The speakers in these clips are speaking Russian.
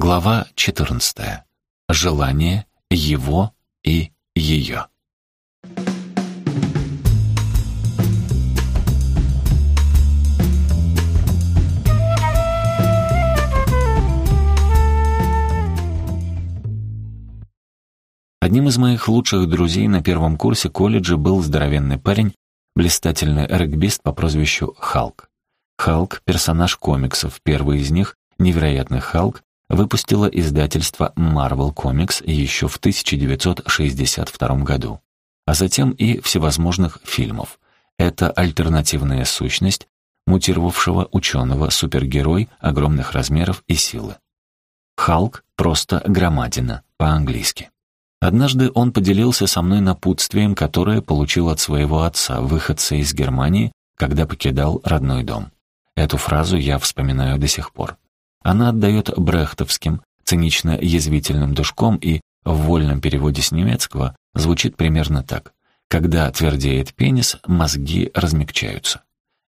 Глава 14. Желание его и ее. Одним из моих лучших друзей на первом курсе колледжа был здоровенный парень, блистательный регбист по прозвищу Халк. Халк — персонаж комиксов, первый из них, невероятный Халк, выпустило издательство Marvel Comics еще в 1962 году, а затем и всевозможных фильмов. Это альтернативная сущность мутировавшего ученого-супергерой огромных размеров и силы. Халк просто громадина, по-английски. Однажды он поделился со мной напутствием, которое получил от своего отца, выходца из Германии, когда покидал родной дом. Эту фразу я вспоминаю до сих пор. Она отдает брехтовским, цинично-язвительным душком и в вольном переводе с немецкого звучит примерно так. Когда твердеет пенис, мозги размягчаются.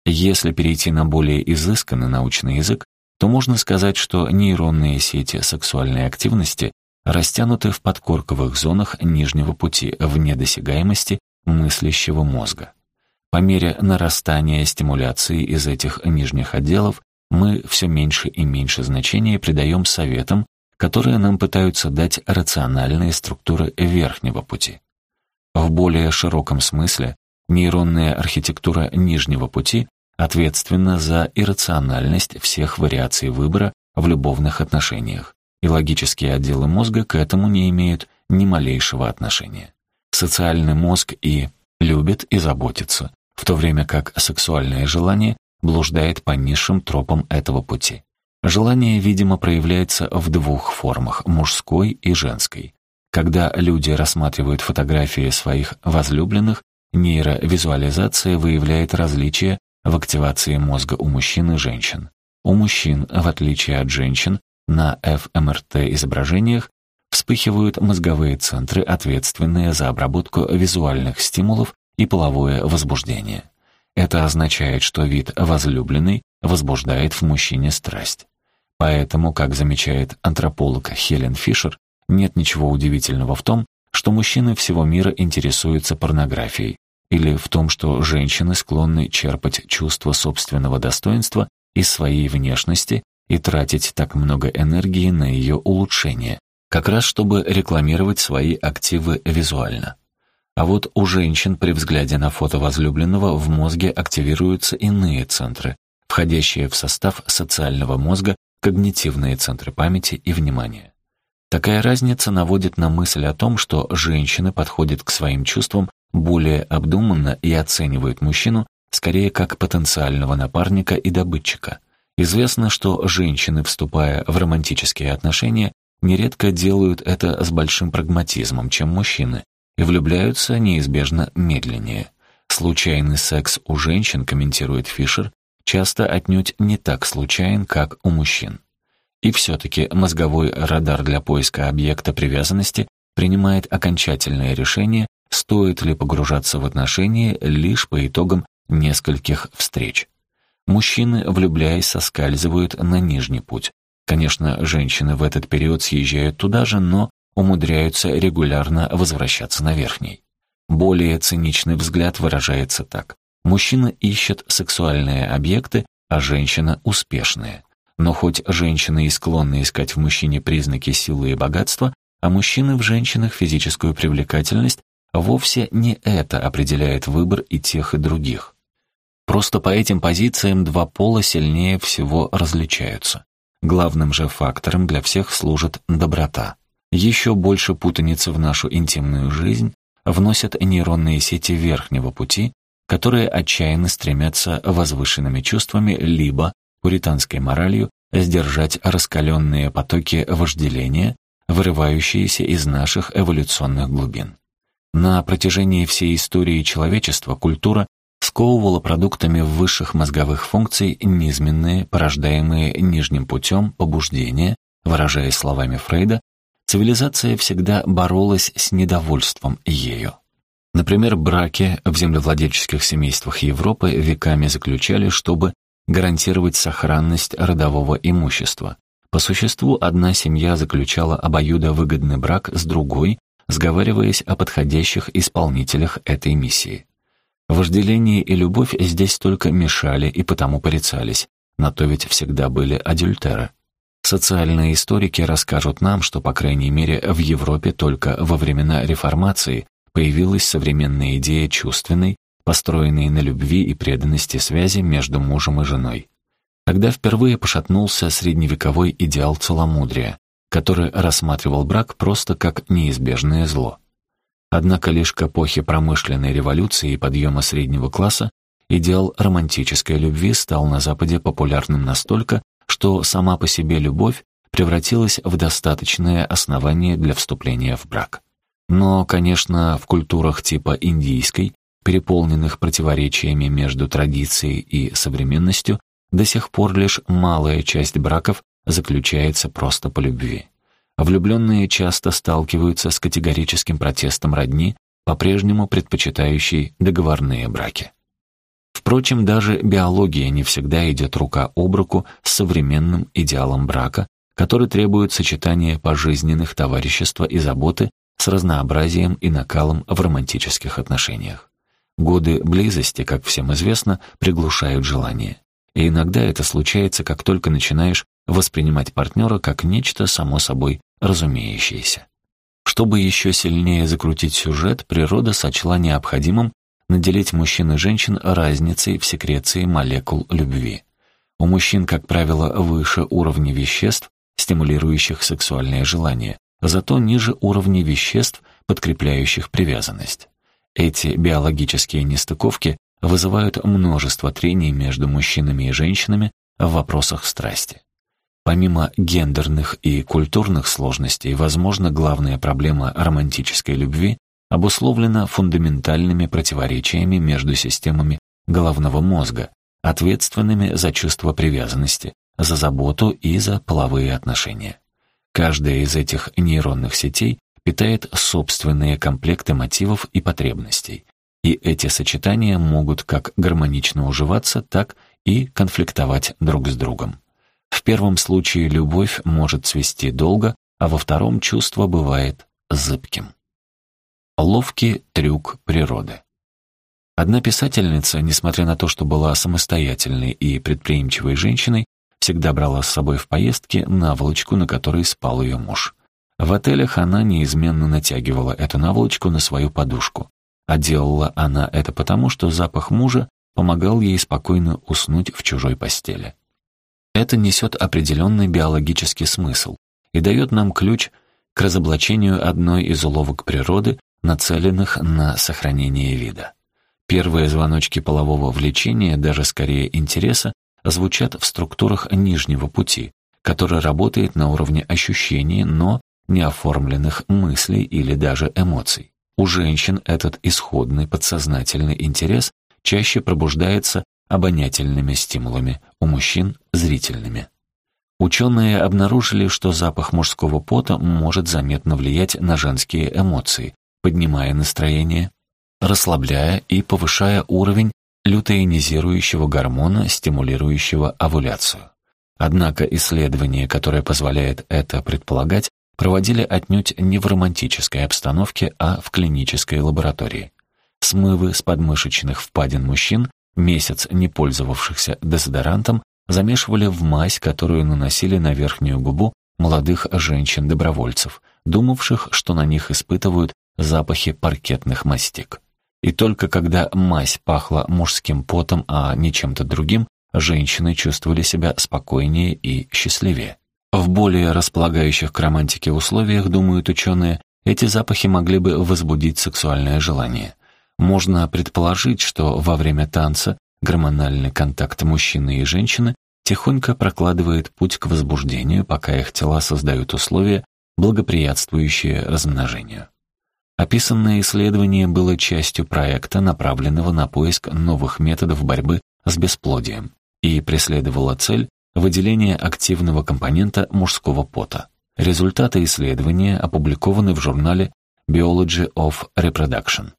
Если перейти на более изысканный научный язык, то можно сказать, что нейронные сети сексуальной активности растянуты в подкорковых зонах нижнего пути, вне досягаемости мыслящего мозга. По мере нарастания стимуляции из этих нижних отделов мы все меньше и меньше значения придаем советам, которые нам пытаются дать рациональные структуры верхнего пути. В более широком смысле нейронная архитектура нижнего пути ответственна за иррациональность всех вариаций выбора в любовных отношениях, и логические отделы мозга к этому не имеют ни малейшего отношения. Социальный мозг и любит и заботится, в то время как сексуальное желание блуждает по низшим тропам этого пути. Желание, видимо, проявляется в двух формах – мужской и женской. Когда люди рассматривают фотографии своих возлюбленных, нейровизуализация выявляет различия в активации мозга у мужчин и женщин. У мужчин, в отличие от женщин, на ФМРТ-изображениях вспыхивают мозговые центры, ответственные за обработку визуальных стимулов и половое возбуждение. Это означает, что вид возлюбленный возбуждает в мужчине страсть. Поэтому, как замечает антрополог Хелен Фишер, нет ничего удивительного в том, что мужчины всего мира интересуются порнографией, или в том, что женщины склонны черпать чувство собственного достоинства из своей внешности и тратить так много энергии на ее улучшение, как раз чтобы рекламировать свои активы визуально. А вот у женщин при взгляде на фото возлюбленного в мозге активируются иные центры, входящие в состав социального мозга, когнитивные центры памяти и внимания. Такая разница наводит на мысль о том, что женщины подходят к своим чувствам более обдуманно и оценивают мужчину скорее как потенциального напарника и добытчика. Известно, что женщины, вступая в романтические отношения, нередко делают это с большим прагматизмом, чем мужчины, и влюбляются неизбежно медленнее. Случайный секс у женщин, комментирует Фишер, часто отнюдь не так случайен, как у мужчин. И все-таки мозговой радар для поиска объекта привязанности принимает окончательное решение, стоит ли погружаться в отношения лишь по итогам нескольких встреч. Мужчины, влюбляясь, соскальзывают на нижний путь. Конечно, женщины в этот период съезжают туда же, но умудряются регулярно возвращаться на верхний. Более циничный взгляд выражается так. Мужчина ищет сексуальные объекты, а женщина — успешные. Но хоть женщины и склонны искать в мужчине признаки силы и богатства, а мужчины в женщинах физическую привлекательность, вовсе не это определяет выбор и тех, и других. Просто по этим позициям два пола сильнее всего различаются. Главным же фактором для всех служит доброта. Еще больше путаницы в нашу интимную жизнь вносят нейронные сети верхнего пути, которые отчаянно стремятся возвышенными чувствами либо пуританской моралью сдержать раскаленные потоки вожделения, вырывающиеся из наших эволюционных глубин. На протяжении всей истории человечества культура сковывала продуктами высших мозговых функций низменные, порождаемые нижним путем побуждения, выражаясь словами Фрейда, цивилизация всегда боролась с недовольством ею. Например, браки в землевладельческих семействах Европы веками заключали, чтобы гарантировать сохранность родового имущества, По существу, одна семья заключала обоюдовыгодный брак с другой, сговариваясь о подходящих исполнителях этой миссии. Вожделение и любовь здесь только мешали и потому порицались, на то ведь всегда были адюльтеры. Социальные историки расскажут нам, что, по крайней мере, в Европе только во времена реформации появилась современная идея чувственной, построенной на любви и преданности связи между мужем и женой. Тогда впервые пошатнулся средневековой идеал целомудрия, который рассматривал брак просто как неизбежное зло. Однако лишь к эпохе промышленной революции и подъема среднего класса идеал романтической любви стал на Западе популярным настолько, что сама по себе любовь превратилась в достаточное основание для вступления в брак. Но, конечно, в культурах типа индийской, переполненных противоречиями между традицией и современностью, до сих пор лишь малая часть браков заключается просто по любви. Влюбленные часто сталкиваются с категорическим протестом родни, по-прежнему предпочитающей договорные браки. Впрочем, даже биология не всегда идет рука об руку с современным идеалом брака, который требует сочетания пожизненных товарищества и заботы с разнообразием и накалом в романтических отношениях. Годы близости, как всем известно, приглушают желание. И иногда это случается, как только начинаешь воспринимать партнера как нечто само собой разумеющееся. Чтобы еще сильнее закрутить сюжет, природа сочла необходимым наделить мужчин и женщин разницей в секреции молекул любви. У мужчин, как правило, выше уровня веществ, стимулирующих сексуальное желание, зато ниже уровня веществ, подкрепляющих привязанность. Эти биологические нестыковки вызывают множество трений между мужчинами и женщинами в вопросах страсти. Помимо гендерных и культурных сложностей, возможно, главная проблема романтической любви обусловлена фундаментальными противоречиями между системами головного мозга, ответственными за чувство привязанности, за заботу и за половые отношения. Каждая из этих нейронных сетей питает собственные комплекты мотивов и потребностей, и эти сочетания могут как гармонично уживаться, так и конфликтовать друг с другом. В первом случае любовь может цвести долго, а во втором чувство бывает зыбким. Ловкий трюк природы. Одна писательница, несмотря на то, что была самостоятельной и предприимчивой женщиной, всегда брала с собой в поездки наволочку, на которой спал ее муж. В отелях она неизменно натягивала эту наволочку на свою подушку. А делала она это потому, что запах мужа помогал ей спокойно уснуть в чужой постели. Это несет определенный биологический смысл и дает нам ключ к разоблачению одной из уловок природы, нацеленных на сохранение вида. Первые звоночки полового влечения, даже скорее интереса, звучат в структурах нижнего пути, который работает на уровне ощущений, но неоформленных мыслей или даже эмоций. У женщин этот исходный подсознательный интерес чаще пробуждается обонятельными стимулами, у мужчин — зрительными. Ученые обнаружили, что запах мужского пота может заметно влиять на женские эмоции, поднимая настроение, расслабляя и повышая уровень лютеинизирующего гормона, стимулирующего овуляцию. Однако исследование, которое позволяет это предполагать, проводили отнюдь не в романтической обстановке, а в клинической лаборатории. Смывы с подмышечных впадин мужчин, месяц не пользовавшихся дезодорантом, замешивали в мазь, которую наносили на верхнюю губу молодых женщин-добровольцев, думавших, что на них испытывают запахи паркетных мастик. И только когда мазь пахла мужским потом, а не чем-то другим, женщины чувствовали себя спокойнее и счастливее. В более располагающих к романтике условиях, думают ученые, эти запахи могли бы возбудить сексуальное желание. Можно предположить, что во время танца гормональный контакт мужчины и женщины тихонько прокладывает путь к возбуждению, пока их тела создают условия, благоприятствующие размножению. Описанное исследование было частью проекта, направленного на поиск новых методов борьбы с бесплодием, и преследовало цель выделения активного компонента мужского пота. Результаты исследования опубликованы в журнале Biology of Reproduction.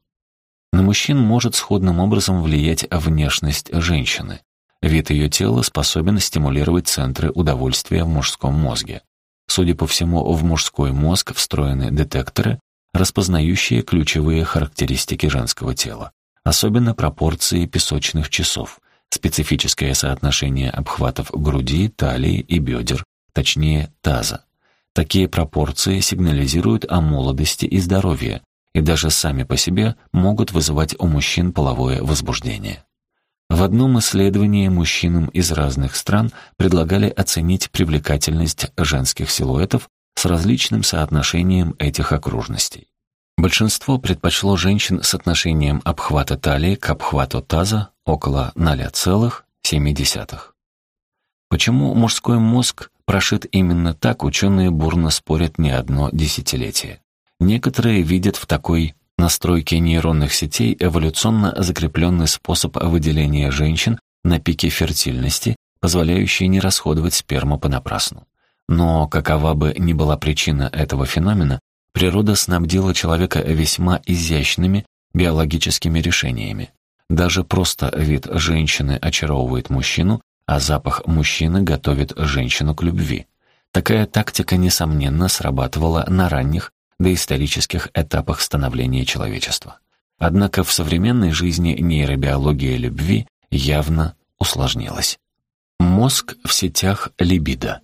На мужчин может сходным образом влиять внешность женщины. Вид ее тела способен стимулировать центры удовольствия в мужском мозге. Судя по всему, в мужской мозг встроены детекторы, распознающие ключевые характеристики женского тела, особенно пропорции песочных часов, специфическое соотношение обхватов груди, талии и бедер, точнее таза. Такие пропорции сигнализируют о молодости и здоровье, и даже сами по себе могут вызывать у мужчин половое возбуждение. В одном исследовании мужчинам из разных стран предлагали оценить привлекательность женских силуэтов с различным соотношением этих окружностей. Большинство предпочло женщин с отношением обхвата талии к обхвату таза около 0,7. Почему мужской мозг прошит именно так, ученые бурно спорят не одно десятилетие. Некоторые видят в такой настройке нейронных сетей эволюционно закрепленный способ выделения женщин на пике фертильности, позволяющий не расходовать сперму понапрасну. Но какова бы ни была причина этого феномена, природа снабдила человека весьма изящными биологическими решениями. Даже просто вид женщины очаровывает мужчину, а запах мужчины готовит женщину к любви. Такая тактика, несомненно, срабатывала на ранних доисторических этапах становления человечества. Однако в современной жизни нейробиология любви явно усложнилась. Мозг в сетях либидо.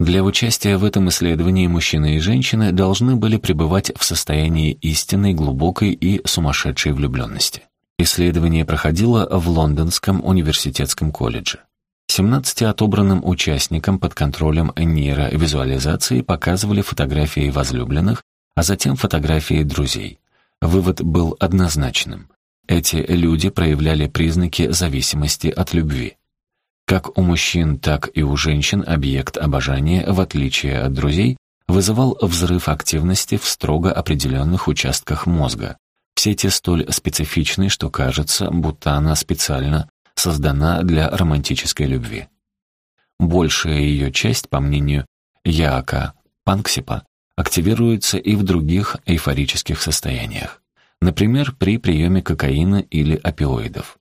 Для участия в этом исследовании мужчины и женщины должны были пребывать в состоянии истинной, глубокой и сумасшедшей влюбленности. Исследование проходило в Лондонском университетском колледже. 17 отобранным участникам под контролем нейровизуализации показывали фотографии возлюбленных, а затем фотографии друзей. Вывод был однозначным. Эти люди проявляли признаки зависимости от любви. Как у мужчин, так и у женщин объект обожания, в отличие от друзей, вызывал взрыв активности в строго определенных участках мозга. Все те столь специфичны, что кажется, будто она специально создана для романтической любви. Большая ее часть, по мнению Яака Панксипа, активируется и в других эйфорических состояниях, например, при приеме кокаина или опиоидов.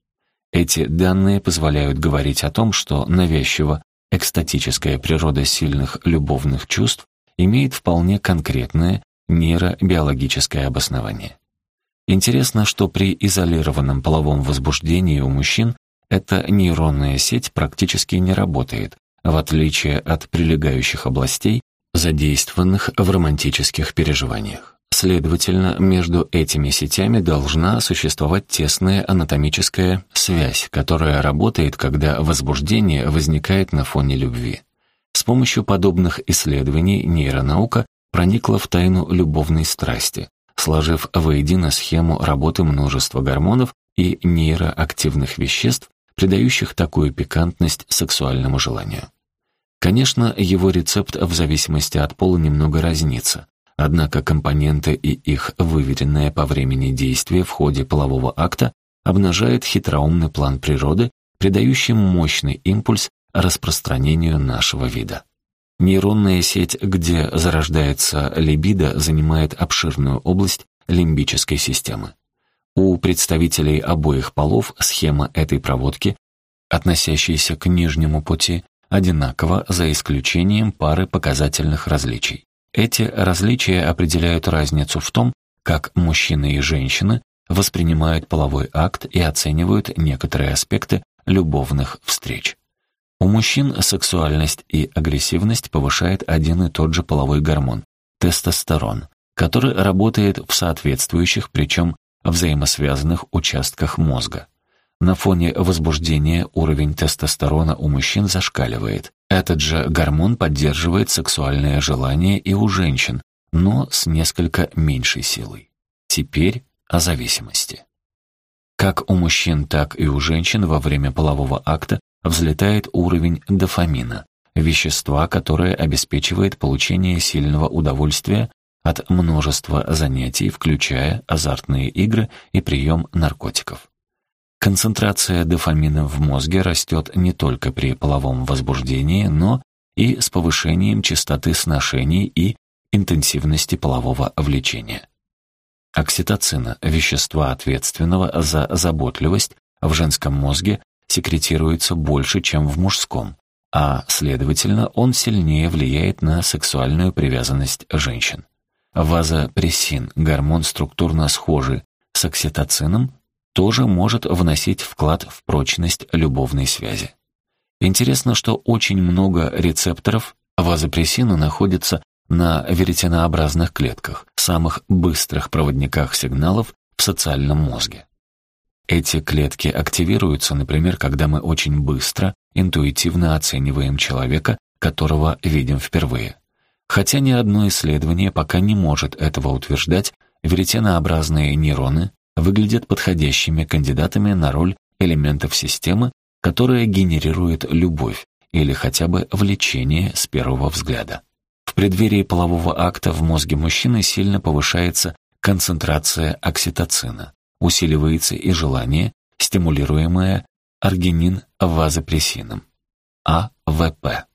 Эти данные позволяют говорить о том, что навязчиво экстатическая природа сильных любовных чувств имеет вполне конкретное нейробиологическое обоснование. Интересно, что при изолированном половом возбуждении у мужчин эта нейронная сеть практически не работает, в отличие от прилегающих областей, задействованных в романтических переживаниях. Следовательно, между этими сетями должна существовать тесная анатомическая связь, которая работает, когда возбуждение возникает на фоне любви. С помощью подобных исследований нейронаука проникла в тайну любовной страсти, сложив воедино схему работы множества гормонов и нейроактивных веществ, придающих такую пикантность сексуальному желанию. Конечно, его рецепт в зависимости от пола немного разнится, однако компоненты и их выверенное по времени действие в ходе полового акта обнажает хитроумный план природы, придающий мощный импульс распространению нашего вида. Нейронная сеть, где зарождается либидо, занимает обширную область лимбической системы. У представителей обоих полов схема этой проводки, относящаяся к нижнему пути, одинакова за исключением пары показательных различий. Эти различия определяют разницу в том, как мужчины и женщины воспринимают половой акт и оценивают некоторые аспекты любовных встреч. У мужчин сексуальность и агрессивность повышает один и тот же половой гормон – тестостерон, который работает в соответствующих, причем взаимосвязанных участках мозга. На фоне возбуждения уровень тестостерона у мужчин зашкаливает. Этот же гормон поддерживает сексуальное желание и у женщин, но с несколько меньшей силой. Теперь о зависимости. Как у мужчин, так и у женщин во время полового акта взлетает уровень дофамина, вещества, которое обеспечивает получение сильного удовольствия от множества занятий, включая азартные игры и прием наркотиков. Концентрация дофамина в мозге растет не только при половом возбуждении, но и с повышением частоты сношений и интенсивности полового влечения. Окситоцина, вещества, ответственного за заботливость, в женском мозге секретируется больше, чем в мужском, а, следовательно, он сильнее влияет на сексуальную привязанность женщин. Вазопрессин, гормон структурно схожий с окситоцином, тоже может вносить вклад в прочность любовной связи. Интересно, что очень много рецепторов вазопрессина находится на веретенообразных клетках, самых быстрых проводниках сигналов в социальном мозге. Эти клетки активируются, например, когда мы очень быстро, интуитивно оцениваем человека, которого видим впервые. Хотя ни одно исследование пока не может этого утверждать, веретенообразные нейроны выглядят подходящими кандидатами на роль элементов системы, которая генерирует любовь или хотя бы влечение с первого взгляда. В преддверии полового акта в мозге мужчины сильно повышается концентрация окситоцина, усиливается и желание, стимулируемое аргинин-вазопрессином, АВП.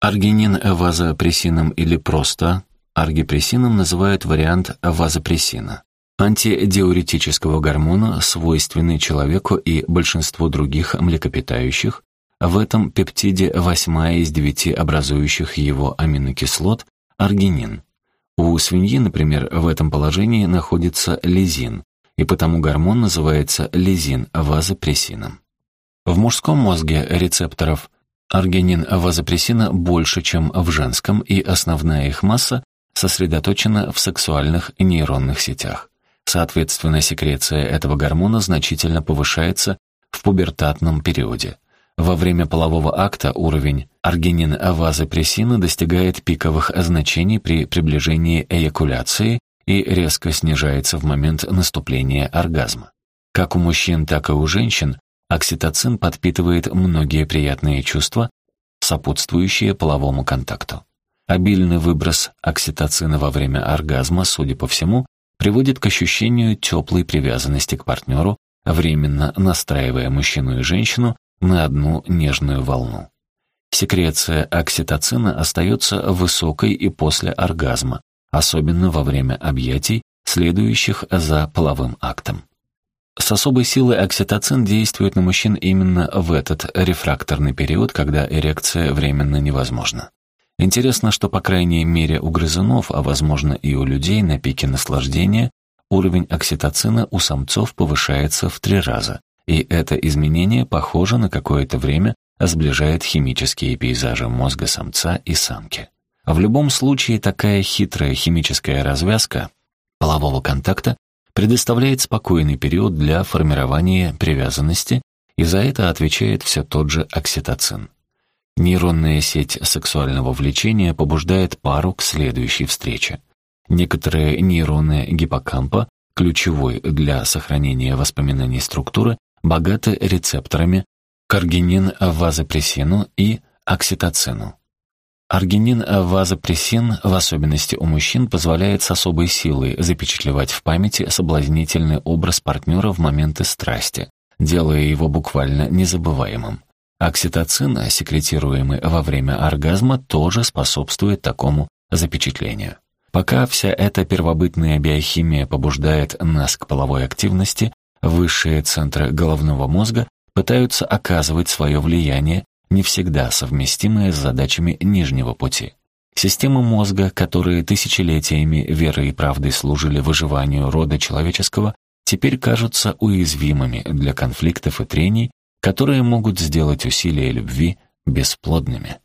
Аргинин-вазопрессином или просто аргипрессином называют вариант вазопрессина антидиуретического гормона, свойственный человеку и большинству других млекопитающих, в этом пептиде восьмая из девяти образующих его аминокислот – аргинин. У свиньи, например, в этом положении находится лизин, и потому гормон называется лизин-вазопрессином. В мужском мозге рецепторов аргинин-вазопрессина больше, чем в женском, и основная их масса сосредоточена в сексуальных нейронных сетях. Соответственно, секреция этого гормона значительно повышается в пубертатном периоде. Во время полового акта уровень аргинин-вазопрессина достигает пиковых значений при приближении эякуляции и резко снижается в момент наступления оргазма. Как у мужчин, так и у женщин окситоцин подпитывает многие приятные чувства, сопутствующие половому контакту. Обильный выброс окситоцина во время оргазма, судя по всему, приводит к ощущению теплой привязанности к партнеру, временно настраивая мужчину и женщину на одну нежную волну. Секреция окситоцина остается высокой и после оргазма, особенно во время объятий, следующих за половым актом. С особой силой окситоцин действует на мужчин именно в этот рефракторный период, когда эрекция временно невозможна. Интересно, что по крайней мере у грызунов, а возможно и у людей на пике наслаждения, уровень окситоцина у самцов повышается в три раза, и это изменение, похоже, на какое-то время сближает химические пейзажи мозга самца и самки. В любом случае, такая хитрая химическая развязка полового контакта предоставляет спокойный период для формирования привязанности, и за это отвечает все тот же окситоцин. Нейронная сеть сексуального влечения побуждает пару к следующей встрече. Некоторые нейроны гиппокампа, ключевой для сохранения воспоминаний структуры, богаты рецепторами к аргинин-вазопрессину и окситоцину. Аргинин-вазопрессин, в особенности у мужчин, позволяет с особой силой запечатлевать в памяти соблазнительный образ партнера в моменты страсти, делая его буквально незабываемым. Окситоцин, секретируемый во время оргазма, тоже способствует такому запечатлению. Пока вся эта первобытная биохимия побуждает нас к половой активности, высшие центры головного мозга пытаются оказывать свое влияние, не всегда совместимое с задачами нижнего пути. Системы мозга, которые тысячелетиями верой и правдой служили выживанию рода человеческого, теперь кажутся уязвимыми для конфликтов и трений, которые могут сделать усилия любви бесплодными.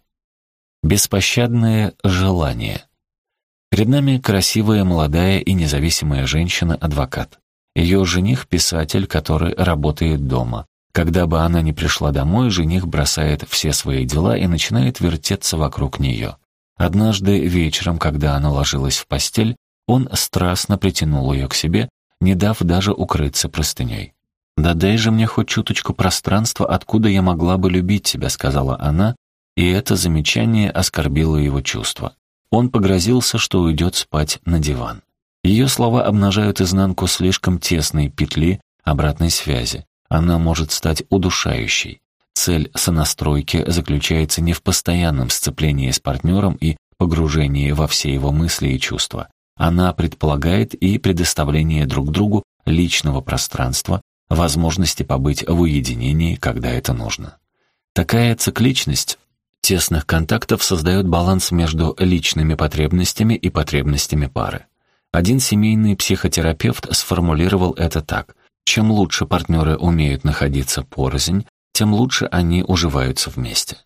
Беспощадное желание. Перед нами красивая, молодая и независимая женщина-адвокат. Ее жених — писатель, который работает дома. Когда бы она ни пришла домой, жених бросает все свои дела и начинает вертеться вокруг нее. Однажды вечером, когда она ложилась в постель, он страстно притянул ее к себе, не дав даже укрыться простыней. «Да дай же мне хоть чуточку пространства, откуда я могла бы любить тебя», — сказала она, и это замечание оскорбило его чувства. Он погрозился, что уйдет спать на диван. Ее слова обнажают изнанку слишком тесной петли обратной связи. Она может стать удушающей. Цель сонастройки заключается не в постоянном сцеплении с партнером и погружении во все его мысли и чувства. Она предполагает и предоставление друг другу личного пространства, возможности побыть в уединении, когда это нужно. Такая цикличность тесных контактов создает баланс между личными потребностями и потребностями пары. Один семейный психотерапевт сформулировал это так. Чем лучше партнеры умеют находиться порознь, тем лучше они уживаются вместе.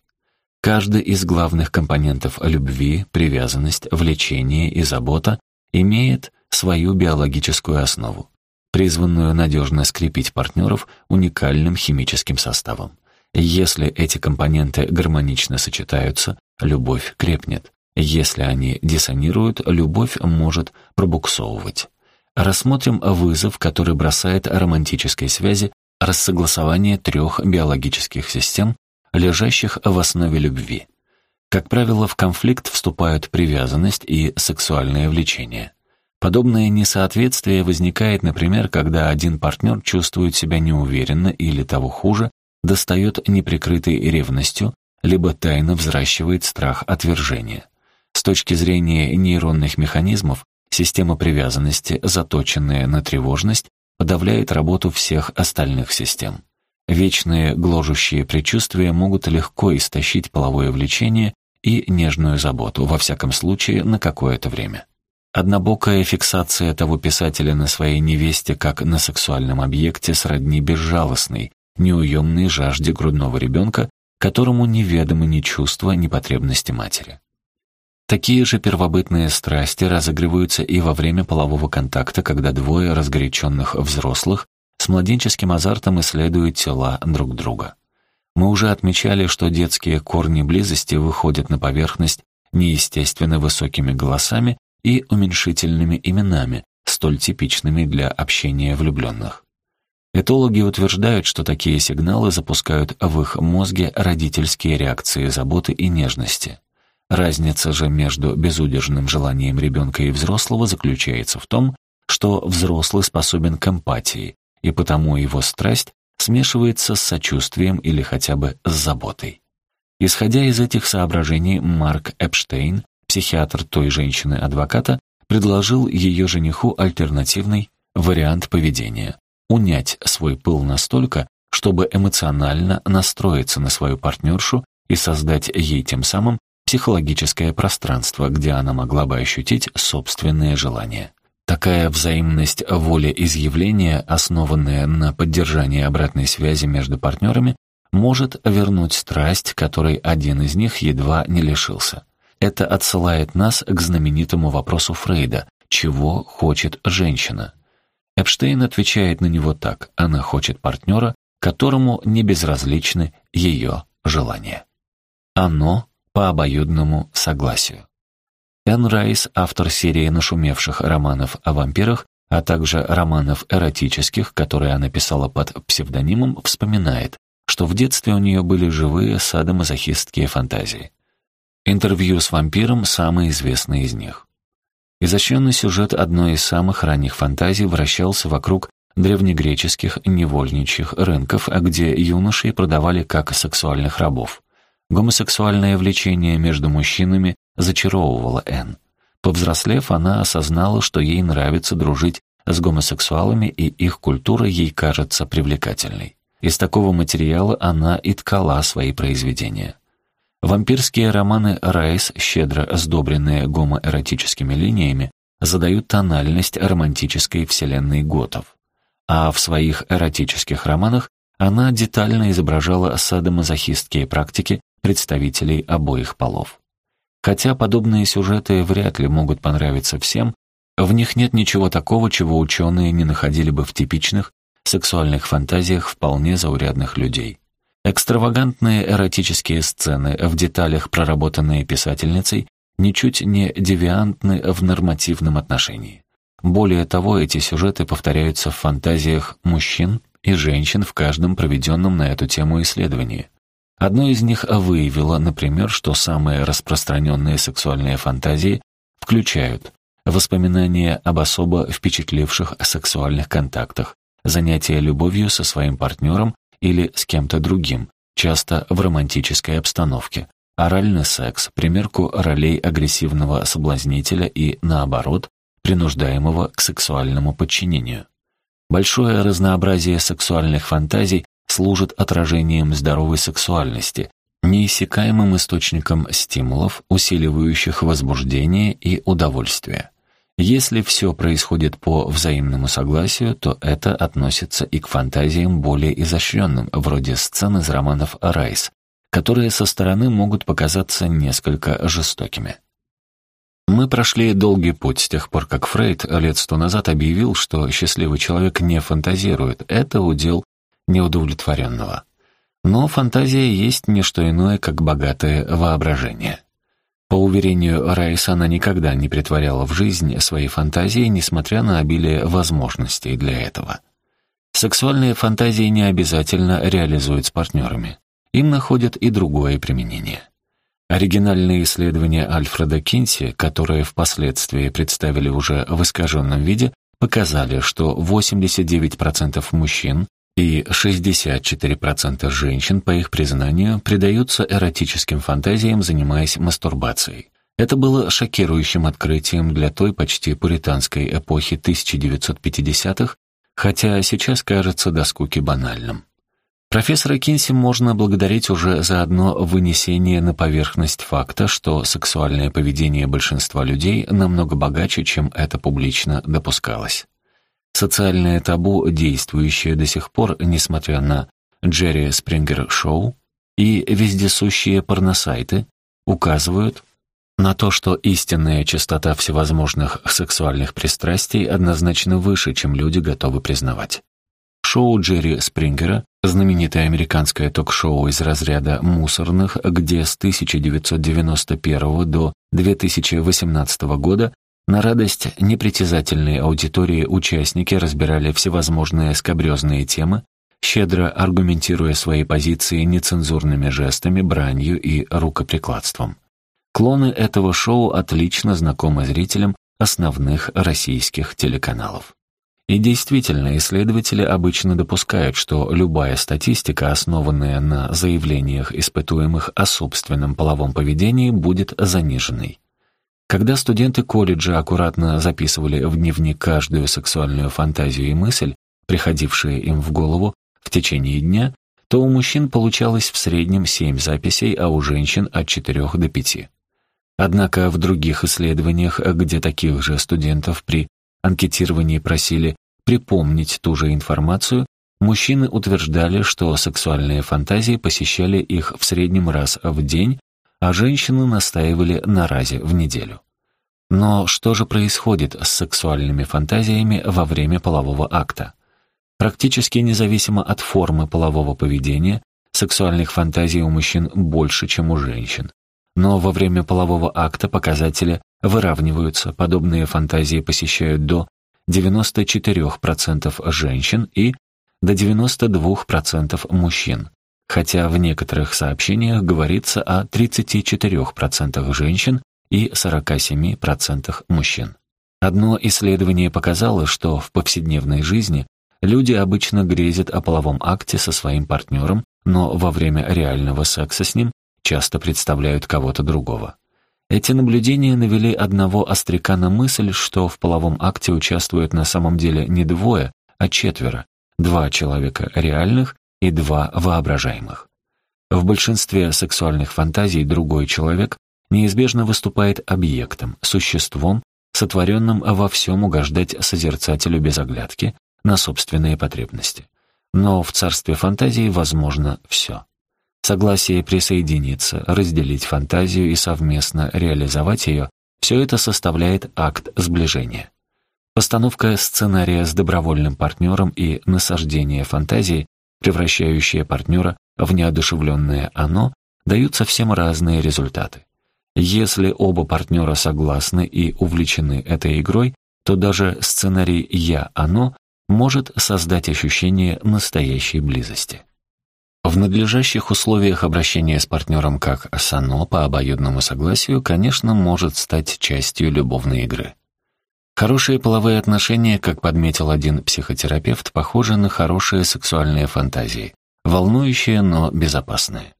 Каждый из главных компонентов любви, привязанность, влечение и забота имеет свою биологическую основу, призванную надежно скрепить партнеров уникальным химическим составом. Если эти компоненты гармонично сочетаются, любовь крепнет. Если они диссонируют, любовь может пробуксовывать. Рассмотрим вызов, который бросает романтической связи рассогласование трех биологических систем, лежащих в основе любви. Как правило, в конфликт вступают привязанность и сексуальное влечение. Подобное несоответствие возникает, например, когда один партнер чувствует себя неуверенно или, того хуже, достает неприкрытой ревностью, либо тайно взращивает страх отвержения. С точки зрения нейронных механизмов, система привязанности, заточенная на тревожность, подавляет работу всех остальных систем. Вечные гложущие предчувствия могут легко истощить половое влечение и нежную заботу, во всяком случае, на какое-то время. Однобокая фиксация того писателя на своей невесте как на сексуальном объекте сродни безжалостной, неуемной жажде грудного ребенка, которому неведомы ни чувства, ни потребности матери. Такие же первобытные страсти разыгрываются и во время полового контакта, когда двое разгоряченных взрослых с младенческим азартом исследуют тела друг друга. Мы уже отмечали, что детские корни близости выходят на поверхность неестественно высокими голосами и уменьшительными именами, столь типичными для общения влюбленных. Этологи утверждают, что такие сигналы запускают в их мозге родительские реакции заботы и нежности. Разница же между безудержным желанием ребенка и взрослого заключается в том, что взрослый способен к эмпатии, и потому его страсть смешивается с сочувствием или хотя бы с заботой. Исходя из этих соображений, Марк Эпштейн, психиатр той женщины-адвоката, предложил ее жениху альтернативный вариант поведения унять свой пыл настолько, чтобы эмоционально настроиться на свою партнершу и создать ей тем самым психологическое пространство, где она могла бы ощутить собственные желания. Такая взаимность воли-изъявления, основанная на поддержании обратной связи между партнерами, может вернуть страсть, которой один из них едва не лишился. Это отсылает нас к знаменитому вопросу Фрейда «Чего хочет женщина?». Эпштейн отвечает на него так. Она хочет партнера, которому не безразличны ее желания. Оно по обоюдному согласию. Энн Райс, автор серии нашумевших романов о вампирах, а также романов эротических, которые она писала под псевдонимом, вспоминает, что в детстве у нее были живые садомазохистские фантазии. Интервью с вампиром – самое известное из них. Изощренный сюжет одной из самых ранних фантазий вращался вокруг древнегреческих невольничьих рынков, где юношей продавали как сексуальных рабов. Гомосексуальное влечение между мужчинами зачаровывало Энн. Повзрослев, она осознала, что ей нравится дружить с гомосексуалами, и их культура ей кажется привлекательной. Из такого материала она и ткала свои произведения. Вампирские романы Райс, щедро сдобренные гомоэротическими линиями, задают тональность романтической вселенной готов. А в своих эротических романах она детально изображала садомазохистские практики представителей обоих полов. Хотя подобные сюжеты вряд ли могут понравиться всем, в них нет ничего такого, чего ученые не находили бы в типичных сексуальных фантазиях вполне заурядных людей. Экстравагантные эротические сцены, в деталях проработанные писательницей, ничуть не девиантны в нормативном отношении. Более того, эти сюжеты повторяются в фантазиях мужчин и женщин в каждом проведенном на эту тему исследовании. Одно из них выявило, например, что самые распространенные сексуальные фантазии включают воспоминания об особо впечатливших сексуальных контактах, занятия любовью со своим партнером или с кем-то другим, часто в романтической обстановке, оральный секс, примерку ролей агрессивного соблазнителя и, наоборот, принуждаемого к сексуальному подчинению. Большое разнообразие сексуальных фантазий служит отражением здоровой сексуальности, неиссякаемым источником стимулов, усиливающих возбуждение и удовольствие. Если все происходит по взаимному согласию, то это относится и к фантазиям более изощренным, вроде сцен из романов Райс, которые со стороны могут показаться несколько жестокими. Мы прошли долгий путь с тех пор, как Фрейд лет сто назад объявил, что счастливый человек не фантазирует, это удел неудовлетворенного. Но фантазия есть не что иное, как богатое воображение. По уверению Райса, она никогда не притворяла в жизнь свои фантазии, несмотря на обилие возможностей для этого. Сексуальные фантазии не обязательно реализуют с партнерами. Им находят и другое применение. Оригинальные исследования Альфреда Кинси, которые впоследствии представили уже в искаженном виде, показали, что 89% мужчин и 64% женщин, по их признанию, предаются эротическим фантазиям, занимаясь мастурбацией. Это было шокирующим открытием для той почти пуританской эпохи 1950-х, хотя сейчас кажется до скуки банальным. Профессора Кинси можно благодарить уже за одно вынесение на поверхность факта, что сексуальное поведение большинства людей намного богаче, чем это публично допускалось. Социальное табу, действующее до сих пор, несмотря на Джерри Спрингер Шоу и вездесущие порносайты, указывают на то, что истинная частота всевозможных сексуальных пристрастий однозначно выше, чем люди готовы признавать. Шоу Джерри Спрингера, знаменитое американское ток-шоу из разряда мусорных, где с 1991 до 2018 года на радость непритязательной аудитории участники разбирали всевозможные скабрезные темы, щедро аргументируя свои позиции нецензурными жестами, бранью и рукоприкладством. Клоны этого шоу отлично знакомы зрителям основных российских телеканалов. И действительно, исследователи обычно допускают, что любая статистика, основанная на заявлениях испытуемых о собственном половом поведении, будет заниженной. Когда студенты колледжа аккуратно записывали в дневник каждую сексуальную фантазию и мысль, приходившие им в голову в течение дня, то у мужчин получалось в среднем 7 записей, а у женщин от 4 до 5. Однако в других исследованиях, где таких же студентов при анкетировании просили припомнить ту же информацию, мужчины утверждали, что сексуальные фантазии посещали их в среднем раз в день, а женщины настаивали на разе в неделю. Но что же происходит с сексуальными фантазиями во время полового акта? Практически независимо от формы полового поведения, сексуальных фантазий у мужчин больше, чем у женщин. Но во время полового акта показатели выравниваются, подобные фантазии посещают до 94% женщин и до 92% мужчин хотя в некоторых сообщениях говорится о 34% женщин и 47% мужчин. Одно исследование показало, что в повседневной жизни люди обычно грезят о половом акте со своим партнером, но во время реального секса с ним часто представляют кого-то другого. Эти наблюдения навели одного остряка на мысль, что в половом акте участвуют на самом деле не двое, а четверо, два человека реальных и два воображаемых. В большинстве сексуальных фантазий другой человек неизбежно выступает объектом, существом, сотворенным во всем угождать созерцателю без оглядки на собственные потребности. Но в царстве фантазии возможно все. Согласие присоединиться, разделить фантазию и совместно реализовать ее – все это составляет акт сближения. Постановка сценария с добровольным партнером и насаждение фантазии превращающие партнера в неодушевленное «оно», дают совсем разные результаты. Если оба партнера согласны и увлечены этой игрой, то даже сценарий «я-оно» может создать ощущение настоящей близости. В надлежащих условиях обращения с партнером как «оно» по обоюдному согласию, конечно, может стать частью любовной игры. Хорошие половые отношения, как подметил один психотерапевт, похожи на хорошие сексуальные фантазии, волнующие, но безопасные.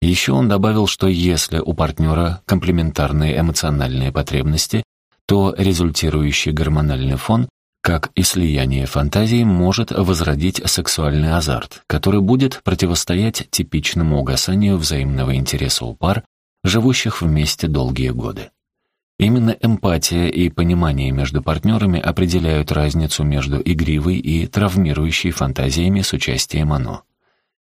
Еще он добавил, что если у партнера комплементарные эмоциональные потребности, то результирующий гормональный фон как и слияние фантазий может возродить сексуальный азарт, который будет противостоять типичному угасанию взаимного интереса у пар, живущих вместе долгие годы. Именно эмпатия и понимание между партнерами определяют разницу между игривой и травмирующей фантазиями с участием оно.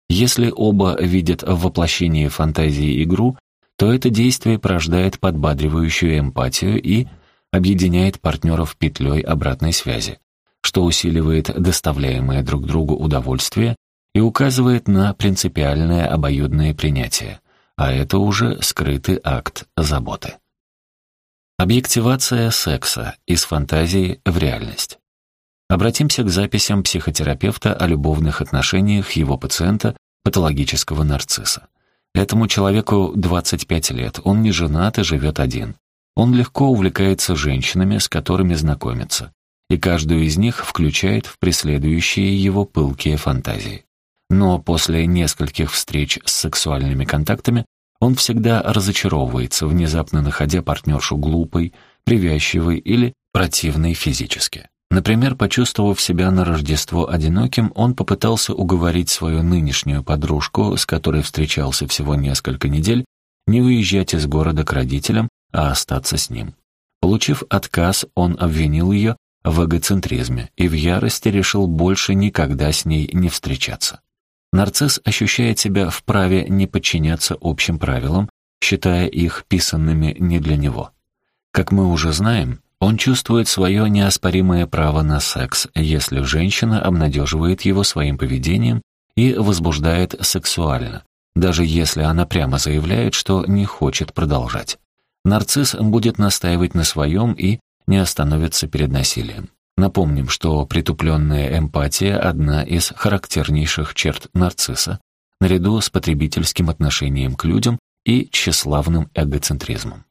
Если оба видят в воплощении фантазии игру, то это действие порождает подбадривающую эмпатию и объединяет партнеров петлей обратной связи, что усиливает доставляемое друг другу удовольствие и указывает на принципиальное обоюдное принятие, а это уже скрытый акт заботы. Объективация секса из фантазии в реальность. Обратимся к записям психотерапевта о любовных отношениях его пациента, патологического нарцисса. Этому человеку 25 лет, он не женат и живет один. Он легко увлекается женщинами, с которыми знакомится, и каждую из них включает в преследующие его пылкие фантазии. Но после нескольких встреч с сексуальными контактами он всегда разочаровывается, внезапно находя партнершу глупой, привязчивой или противной физически. Например, почувствовав себя на Рождество одиноким, он попытался уговорить свою нынешнюю подружку, с которой встречался всего несколько недель, не уезжать из города к родителям, а остаться с ним. Получив отказ, он обвинил ее в эгоцентризме и в ярости решил больше никогда с ней не встречаться. Нарцисс ощущает себя вправе не подчиняться общим правилам, считая их писанными не для него. Как мы уже знаем, он чувствует свое неоспоримое право на секс, если женщина обнадеживает его своим поведением и возбуждает сексуально, даже если она прямо заявляет, что не хочет продолжать. Нарцисс будет настаивать на своем и не остановится перед насилием. Напомним, что притупленная эмпатия – одна из характернейших черт нарцисса, наряду с потребительским отношением к людям и тщеславным эгоцентризмом.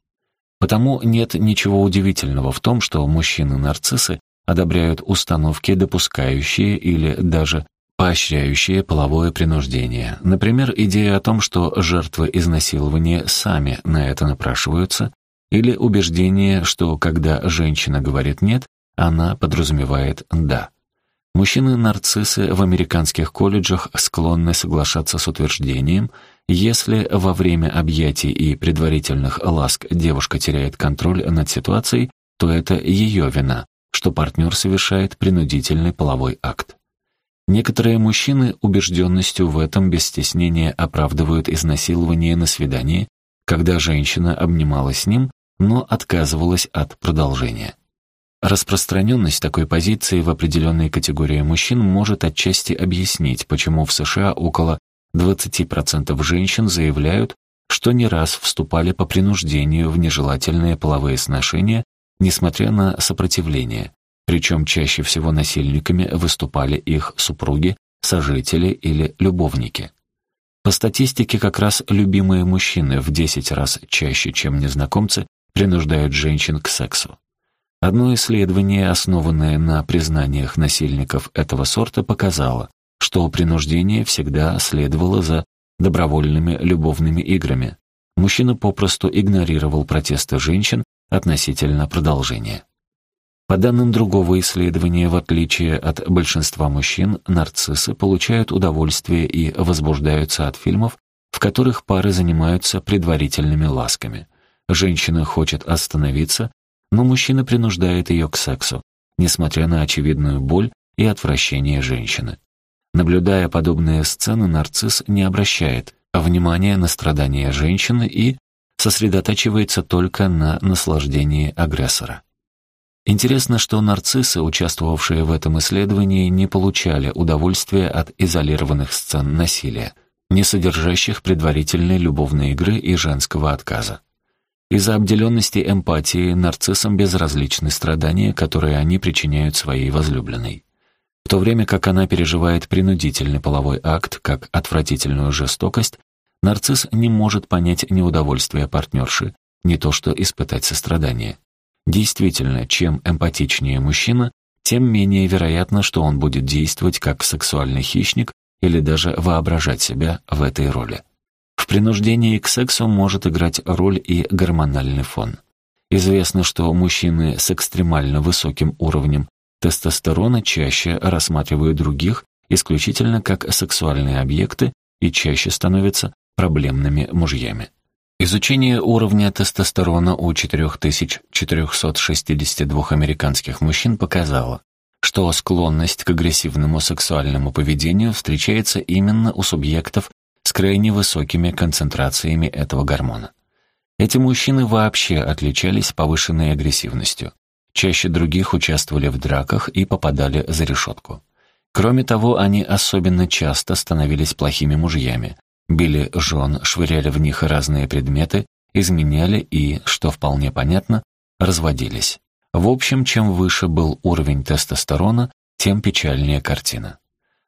Потому нет ничего удивительного в том, что мужчины-нарциссы одобряют установки, допускающие или даже поощряющие половое принуждение. Например, идея о том, что жертвы изнасилования сами на это напрашиваются, или убеждение, что когда женщина говорит «нет», она подразумевает «да». Мужчины-нарциссы в американских колледжах склонны соглашаться с утверждением, если во время объятий и предварительных ласк девушка теряет контроль над ситуацией, то это ее вина, что партнер совершает принудительный половой акт. Некоторые мужчины убежденностью в этом без стеснения оправдывают изнасилование на свидании, когда женщина обнимала с ним, но отказывалась от продолжения. Распространенность такой позиции в определенной категории мужчин может отчасти объяснить, почему в США около 20% женщин заявляют, что не раз вступали по принуждению в нежелательные половые сношения, несмотря на сопротивление, причем чаще всего насильниками выступали их супруги, сожители или любовники. По статистике, как раз любимые мужчины в 10 раз чаще, чем незнакомцы, принуждают женщин к сексу. Одно исследование, основанное на признаниях насильников этого сорта, показало, что принуждение всегда следовало за добровольными любовными играми. Мужчина попросту игнорировал протесты женщин относительно продолжения. По данным другого исследования, в отличие от большинства мужчин, нарциссы получают удовольствие и возбуждаются от фильмов, в которых пары занимаются предварительными ласками. Женщина хочет остановиться, но мужчина принуждает ее к сексу, несмотря на очевидную боль и отвращение женщины. Наблюдая подобные сцены, нарцисс не обращает внимания на страдания женщины и сосредотачивается только на наслаждении агрессора. Интересно, что нарциссы, участвовавшие в этом исследовании, не получали удовольствия от изолированных сцен насилия, не содержащих предварительной любовной игры и женского отказа. Из-за обделенности эмпатии нарциссам безразличны страдания, которые они причиняют своей возлюбленной. В то время как она переживает принудительный половой акт как отвратительную жестокость, нарцисс не может понять неудовольствие партнерши, не то что испытать сострадание. Действительно, чем эмпатичнее мужчина, тем менее вероятно, что он будет действовать как сексуальный хищник или даже воображать себя в этой роли. В принуждении к сексу может играть роль и гормональный фон. Известно, что мужчины с экстремально высоким уровнем тестостерона чаще рассматривают других исключительно как сексуальные объекты и чаще становятся проблемными мужьями. Изучение уровня тестостерона у 4462 американских мужчин показало, что склонность к агрессивному сексуальному поведению встречается именно у субъектов с крайне высокими концентрациями этого гормона. Эти мужчины вообще отличались повышенной агрессивностью, чаще других участвовали в драках и попадали за решетку. Кроме того, они особенно часто становились плохими мужьями, били жен, швыряли в них разные предметы, изменяли и, что вполне понятно, разводились. В общем, чем выше был уровень тестостерона, тем печальнее картина.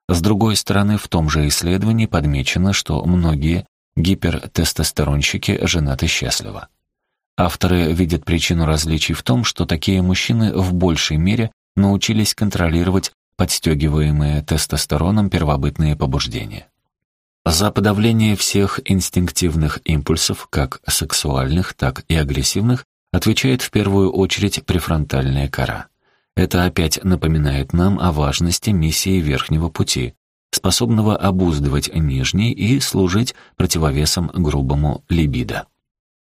С другой стороны, в том же исследовании подмечено, что многие гипертестостеронщики женаты счастливо. Авторы видят причину различий в том, что такие мужчины в большей мере научились контролировать подстегиваемые тестостероном первобытные побуждения. За подавление всех инстинктивных импульсов, как сексуальных, так и агрессивных, отвечает в первую очередь префронтальная кора. Это опять напоминает нам о важности миссии верхнего пути, способного обуздывать нижний и служить противовесом грубому либидо.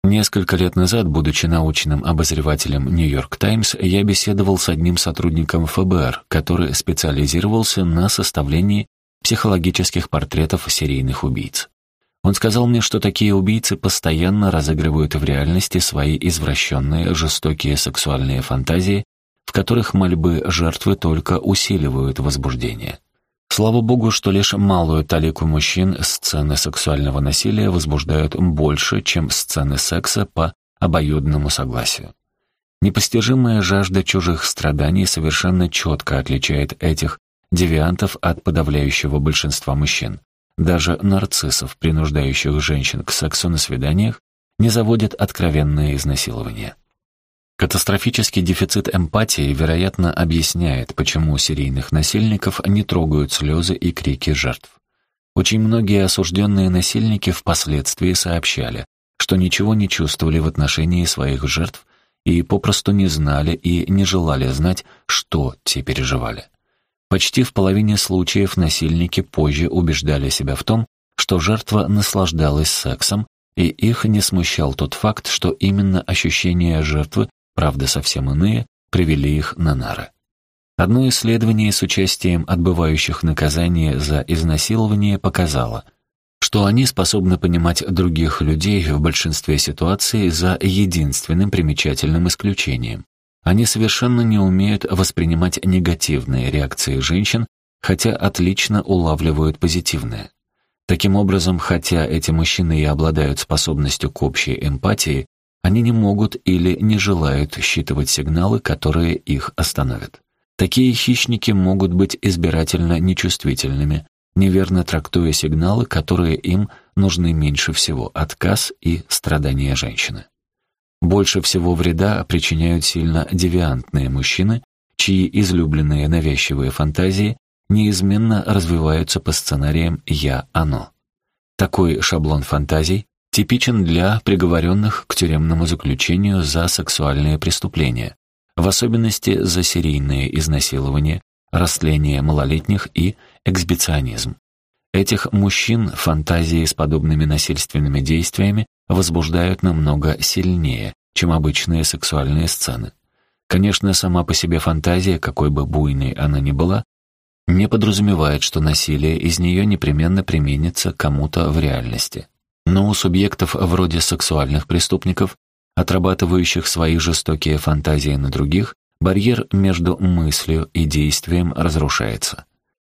Несколько лет назад, будучи научным обозревателем «Нью-Йорк Таймс», я беседовал с одним сотрудником ФБР, который специализировался на составлении психологических портретов серийных убийц. Он сказал мне, что такие убийцы постоянно разыгрывают в реальности свои извращенные, жестокие сексуальные фантазии, в которых мольбы жертвы только усиливают возбуждение. Слава богу, что лишь малую талику мужчин сцены сексуального насилия возбуждают больше, чем сцены секса по обоюдному согласию. Непостижимая жажда чужих страданий совершенно четко отличает этих девиантов от подавляющего большинства мужчин. Даже нарциссов, принуждающих женщин к сексу на свиданиях, не заводят откровенное изнасилование. Катастрофический дефицит эмпатии, вероятно, объясняет, почему серийных насильников не трогают слезы и крики жертв. Очень многие осужденные насильники впоследствии сообщали, что ничего не чувствовали в отношении своих жертв и попросту не знали и не желали знать, что те переживали. Почти в половине случаев насильники позже убеждали себя в том, что жертва наслаждалась сексом, и их не смущал тот факт, что именно ощущения жертвы правда совсем иные, привели их на нары. Одно исследование с участием отбывающих наказание за изнасилование показало, что они способны понимать других людей в большинстве ситуаций за единственным примечательным исключением. Они совершенно не умеют воспринимать негативные реакции женщин, хотя отлично улавливают позитивные. Таким образом, хотя эти мужчины и обладают способностью к общей эмпатии, они не могут или не желают считывать сигналы, которые их остановят. Такие хищники могут быть избирательно нечувствительными, неверно трактуя сигналы, которые им нужны меньше всего – отказ и страдания женщины. Больше всего вреда причиняют сильно девиантные мужчины, чьи излюбленные навязчивые фантазии неизменно развиваются по сценариям «я-оно». Такой шаблон фантазий типичен для приговоренных к тюремному заключению за сексуальные преступления, в особенности за серийные изнасилования, растление малолетних и эксбиционизм. Этих мужчин фантазии с подобными насильственными действиями возбуждают намного сильнее, чем обычные сексуальные сцены. Конечно, сама по себе фантазия, какой бы буйной она ни была, не подразумевает, что насилие из нее непременно применится кому-то в реальности. Но у субъектов вроде сексуальных преступников, отрабатывающих свои жестокие фантазии на других, барьер между мыслью и действием разрушается.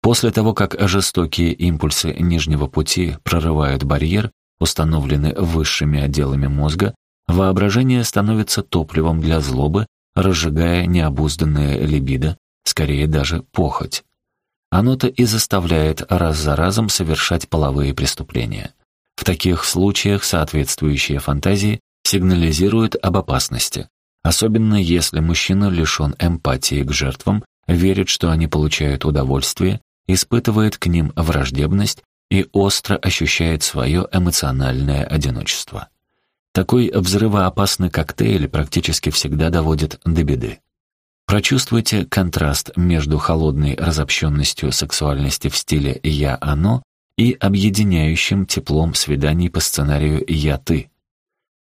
После того, как жестокие импульсы нижнего пути прорывают барьер, установленный высшими отделами мозга, воображение становится топливом для злобы, разжигая необузданное либидо, скорее даже похоть. Оно-то и заставляет раз за разом совершать половые преступления. В таких случаях соответствующие фантазии сигнализируют об опасности, особенно если мужчина лишен эмпатии к жертвам, верит, что они получают удовольствие, испытывает к ним враждебность и остро ощущает свое эмоциональное одиночество. Такой взрывоопасный коктейль практически всегда доводит до беды. Прочувствуйте контраст между холодной разобщенностью сексуальности в стиле «я-оно» и объединяющим теплом свиданий по сценарию «я-ты».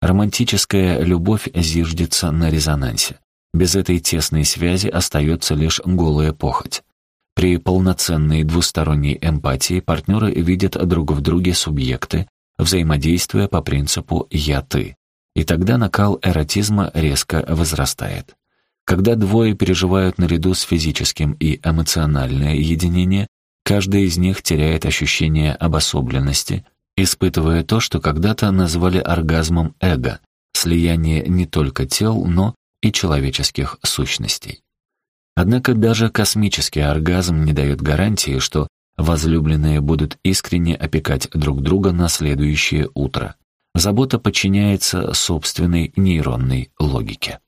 Романтическая любовь зиждется на резонансе. Без этой тесной связи остается лишь голая похоть. При полноценной двусторонней эмпатии партнеры видят друг в друге субъекты, взаимодействуя по принципу «я-ты». И тогда накал эротизма резко возрастает. Когда двое переживают наряду с физическим и эмоциональное единение, каждый из них теряет ощущение обособленности, испытывая то, что когда-то назвали оргазмом эго, слияние не только тел, но и человеческих сущностей. Однако даже космический оргазм не дает гарантии, что возлюбленные будут искренне опекать друг друга на следующее утро. Забота подчиняется собственной нейронной логике.